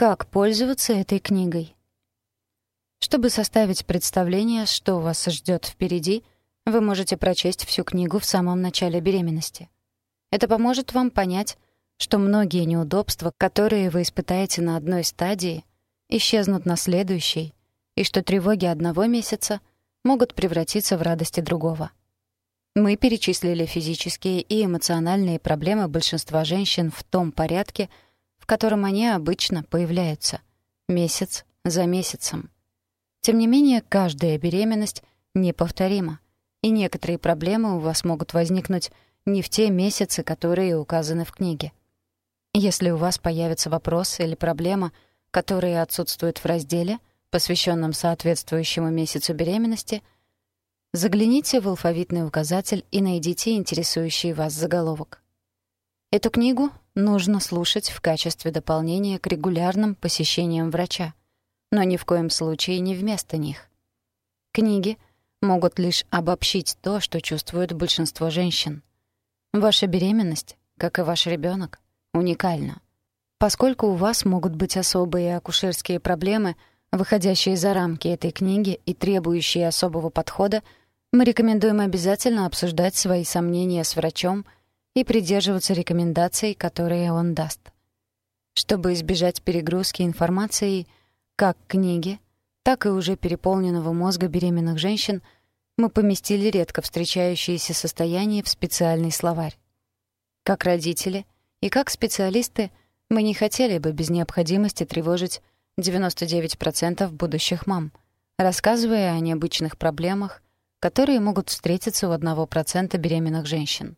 Как пользоваться этой книгой? Чтобы составить представление, что вас ждет впереди, вы можете прочесть всю книгу в самом начале беременности. Это поможет вам понять, что многие неудобства, которые вы испытаете на одной стадии, исчезнут на следующей, и что тревоги одного месяца могут превратиться в радости другого. Мы перечислили физические и эмоциональные проблемы большинства женщин в том порядке, котором они обычно появляются, месяц за месяцем. Тем не менее, каждая беременность неповторима, и некоторые проблемы у вас могут возникнуть не в те месяцы, которые указаны в книге. Если у вас появится вопрос или проблема, которые отсутствуют в разделе, посвященном соответствующему месяцу беременности, загляните в алфавитный указатель и найдите интересующий вас заголовок. Эту книгу нужно слушать в качестве дополнения к регулярным посещениям врача, но ни в коем случае не вместо них. Книги могут лишь обобщить то, что чувствуют большинство женщин. Ваша беременность, как и ваш ребенок, уникальна. Поскольку у вас могут быть особые акушерские проблемы, выходящие за рамки этой книги и требующие особого подхода, мы рекомендуем обязательно обсуждать свои сомнения с врачом и придерживаться рекомендаций, которые он даст. Чтобы избежать перегрузки информацией как книги, так и уже переполненного мозга беременных женщин, мы поместили редко встречающиеся состояния в специальный словарь. Как родители и как специалисты — мы не хотели бы без необходимости тревожить 99% будущих мам, рассказывая о необычных проблемах, которые могут встретиться у 1% беременных женщин.